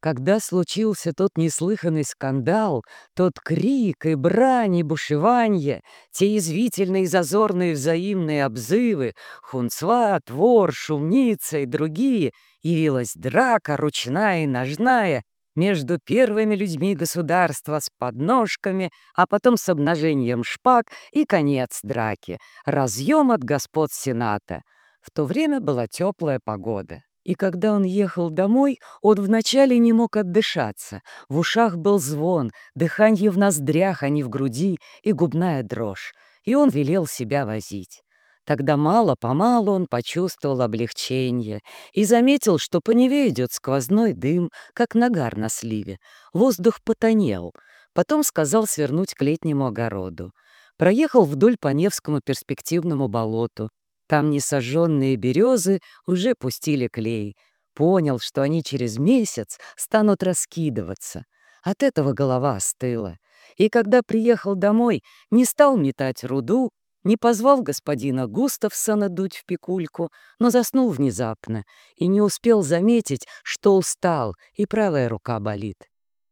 Когда случился тот неслыханный скандал, тот крик и брань и бушеванье, те язвительные и зазорные взаимные обзывы, хунцва, твор, шумница и другие, явилась драка ручная и ножная между первыми людьми государства с подножками, а потом с обнажением шпаг и конец драки, разъем от господ Сената. В то время была теплая погода. И когда он ехал домой, он вначале не мог отдышаться. В ушах был звон, дыхание в ноздрях, а не в груди, и губная дрожь. И он велел себя возить. Тогда мало-помалу он почувствовал облегчение и заметил, что по Неве идет сквозной дым, как нагар на сливе. Воздух потонел. Потом сказал свернуть к летнему огороду. Проехал вдоль по Невскому перспективному болоту. Там несожженные березы уже пустили клей. Понял, что они через месяц станут раскидываться. От этого голова остыла. И когда приехал домой, не стал метать руду, не позвал господина Густавсона дуть в пикульку, но заснул внезапно и не успел заметить, что устал и правая рука болит.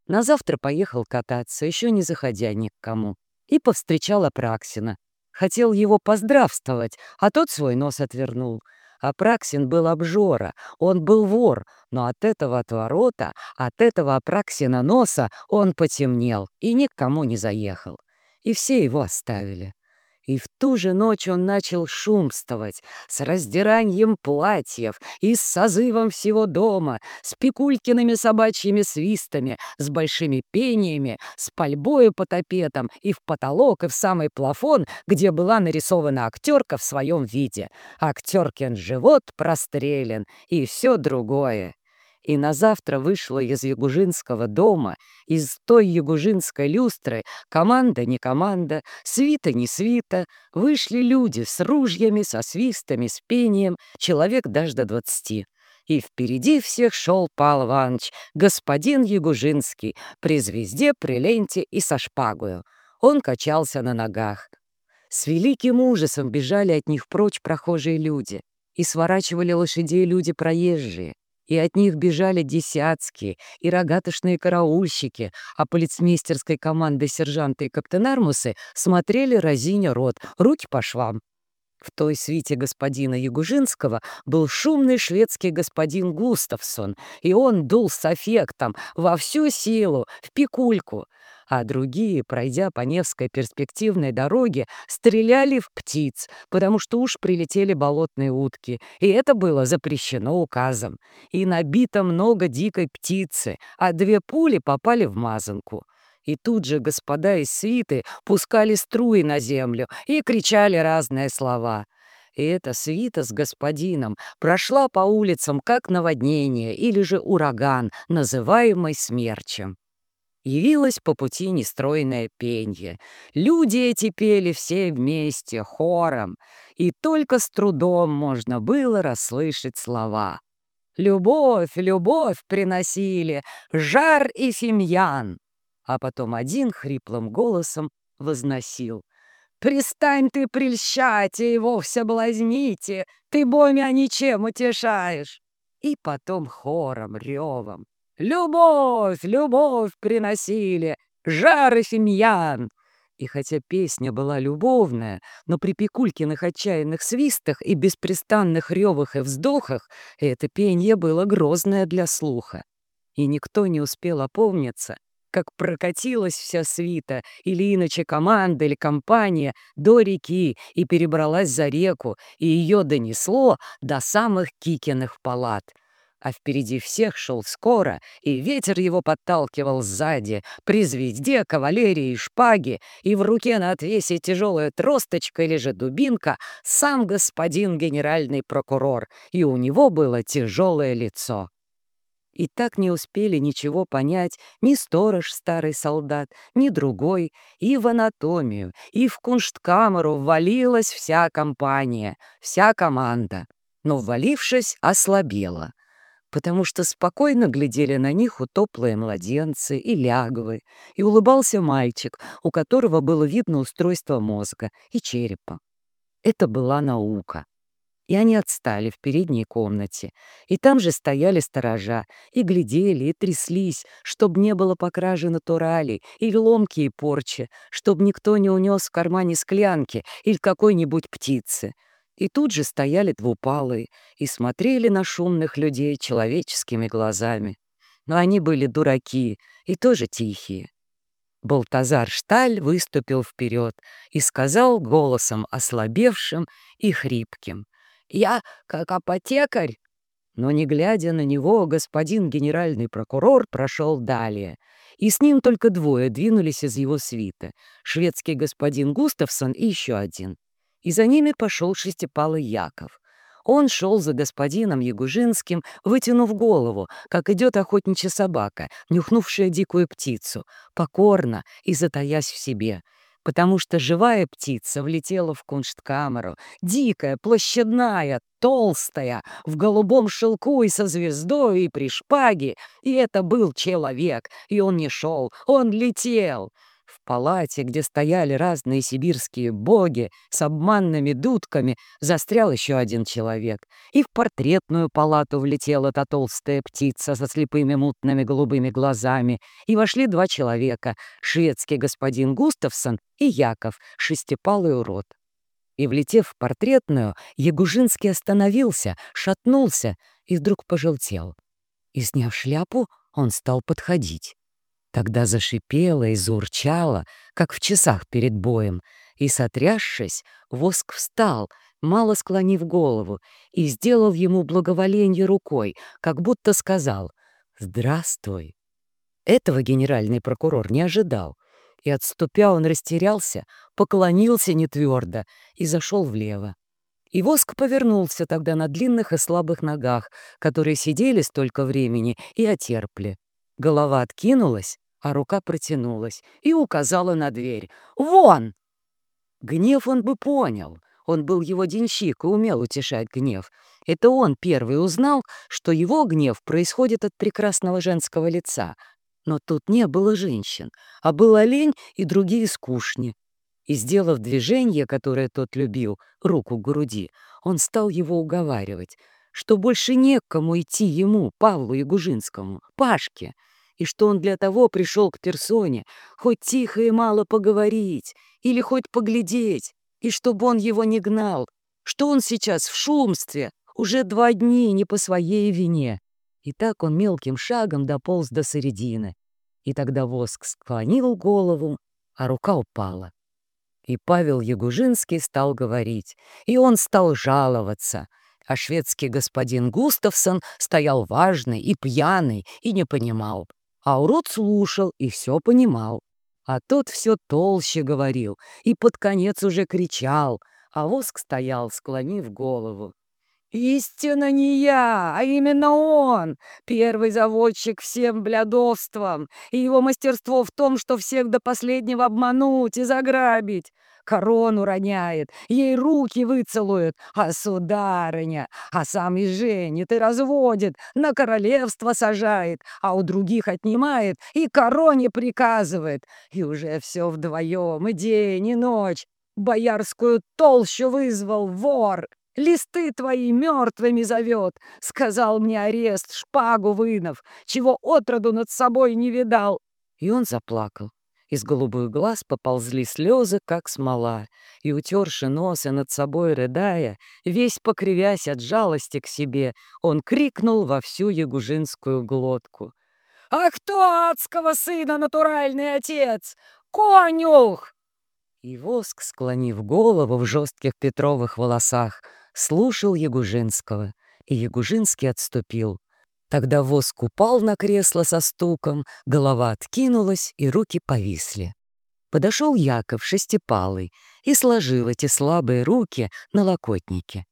На завтра поехал кататься, еще не заходя ни к кому, и повстречал Апраксина, Хотел его поздравствовать, а тот свой нос отвернул. Апраксин был обжора, он был вор, но от этого отворота, от этого Апраксина носа он потемнел и никому не заехал. И все его оставили. И в ту же ночь он начал шумствовать с раздиранием платьев и с созывом всего дома, с пикулькиными собачьими свистами, с большими пениями, с пальбою по топетам и в потолок, и в самый плафон, где была нарисована актерка в своем виде. Актеркин живот прострелен и все другое и на завтра вышла из Ягужинского дома, из той Ягужинской люстры, команда не команда, свита не свита, вышли люди с ружьями, со свистами, с пением, человек даже до двадцати. И впереди всех шел Пал Иванович, господин Ягужинский, при звезде, при ленте и со шпагою. Он качался на ногах. С великим ужасом бежали от них прочь прохожие люди и сворачивали лошадей люди проезжие и от них бежали десятские и рогатошные караульщики, а полицмейстерской команды сержанты и каптенармусы смотрели разиня рот, руки по швам. В той свите господина Ягужинского был шумный шведский господин Густавсон, и он дул с аффектом во всю силу, в пикульку — а другие, пройдя по Невской перспективной дороге, стреляли в птиц, потому что уж прилетели болотные утки, и это было запрещено указом. И набито много дикой птицы, а две пули попали в мазанку. И тут же господа из свиты пускали струи на землю и кричали разные слова. И эта свита с господином прошла по улицам как наводнение или же ураган, называемый смерчем. Явилось по пути нестроенное пенье. Люди эти пели все вместе, хором, и только с трудом можно было расслышать слова. «Любовь, любовь приносили, жар и фимьян!» А потом один хриплым голосом возносил. «Пристань ты прельщать и вовсе блазните, ты боймя ничем утешаешь!» И потом хором, ревом. «Любовь, любовь приносили, жары фимьян!» И хотя песня была любовная, но при Пикулькиных отчаянных свистах и беспрестанных ревах и вздохах это пение было грозное для слуха. И никто не успел опомниться, как прокатилась вся свита, или иначе команда или компания, до реки и перебралась за реку, и ее донесло до самых Кикиных палат — а впереди всех шел скоро, и ветер его подталкивал сзади, при звезде, кавалерии и шпаги, и в руке на отвесе тяжелая тросточка или же дубинка сам господин генеральный прокурор, и у него было тяжелое лицо. И так не успели ничего понять ни сторож старый солдат, ни другой, и в анатомию, и в куншткамеру ввалилась вся компания, вся команда. Но, ввалившись, ослабела потому что спокойно глядели на них утоплые младенцы и лягвы, и улыбался мальчик, у которого было видно устройство мозга и черепа. Это была наука. И они отстали в передней комнате. И там же стояли сторожа, и глядели, и тряслись, чтоб не было по краже натурали, или ломки и порчи, чтоб никто не унес в кармане склянки или какой-нибудь птицы. И тут же стояли двупалые и смотрели на шумных людей человеческими глазами. Но они были дураки и тоже тихие. Балтазар Шталь выступил вперед и сказал голосом ослабевшим и хрипким. «Я как апотекарь!» Но, не глядя на него, господин генеральный прокурор прошел далее, и с ним только двое двинулись из его свита — шведский господин Густавсон и еще один. И за ними пошел шестипалый Яков. Он шел за господином Ягужинским, вытянув голову, как идет охотничья собака, нюхнувшая дикую птицу, покорно и затаясь в себе — потому что живая птица влетела в куншткамеру, дикая, площадная, толстая, в голубом шелку и со звездой, и при шпаге, и это был человек, и он не шел, он летел. Палате, где стояли разные сибирские боги с обманными дудками, застрял еще один человек. И в портретную палату влетела та толстая птица со слепыми мутными голубыми глазами. И вошли два человека — шведский господин Густавсон и Яков, шестипалый урод. И, влетев в портретную, Ягужинский остановился, шатнулся и вдруг пожелтел. И, сняв шляпу, он стал подходить. Тогда зашипела и заурчала, как в часах перед боем, и, сотрясшись, воск встал, мало склонив голову, и сделал ему благоволенье рукой, как будто сказал «Здравствуй». Этого генеральный прокурор не ожидал, и, отступя, он растерялся, поклонился нетвердо и зашел влево. И воск повернулся тогда на длинных и слабых ногах, которые сидели столько времени и отерпли. Голова откинулась, а рука протянулась и указала на дверь. «Вон!» Гнев он бы понял. Он был его денщик и умел утешать гнев. Это он первый узнал, что его гнев происходит от прекрасного женского лица. Но тут не было женщин, а был олень и другие скучни. И, сделав движение, которое тот любил, руку к груди, он стал его уговаривать, что больше некому идти ему, Павлу Ягужинскому, Пашке, и что он для того пришел к персоне, хоть тихо и мало поговорить, или хоть поглядеть, и чтобы он его не гнал, что он сейчас в шумстве, уже два дни не по своей вине. И так он мелким шагом дополз до середины. И тогда воск склонил голову, а рука упала. И Павел Ягужинский стал говорить, и он стал жаловаться — а шведский господин Густавсон стоял важный и пьяный и не понимал, а урод слушал и все понимал. А тот все толще говорил и под конец уже кричал, а воск стоял, склонив голову. «Истинно не я, а именно он, первый заводчик всем блядовством, и его мастерство в том, что всех до последнего обмануть и заграбить корону роняет, ей руки выцелует, а сударыня, а сам и женит, и разводит, на королевство сажает, а у других отнимает и короне приказывает. И уже все вдвоем, и день, и ночь. Боярскую толщу вызвал вор. Листы твои мертвыми зовет, сказал мне арест, шпагу вынов, чего отроду над собой не видал. И он заплакал. Из голубых глаз поползли слезы, как смола, и, утерши нос и над собой рыдая, весь покривясь от жалости к себе, он крикнул во всю ягужинскую глотку. «А кто адского сына натуральный отец? Конюх!» И воск, склонив голову в жестких петровых волосах, слушал Ягужинского, и Ягужинский отступил, Тогда воск упал на кресло со стуком, голова откинулась, и руки повисли. Подошел Яков шестипалый и сложил эти слабые руки на локотнике.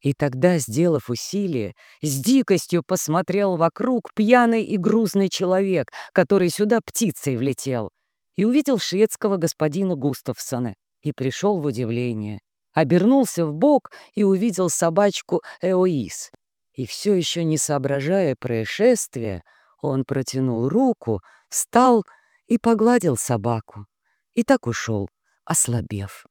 И тогда, сделав усилие, с дикостью посмотрел вокруг пьяный и грузный человек, который сюда птицей влетел, и увидел шведского господина Густавсона, и пришел в удивление. Обернулся в бок и увидел собачку Эоис, и все еще не соображая происшествия, он протянул руку, встал и погладил собаку. И так ушел, ослабев.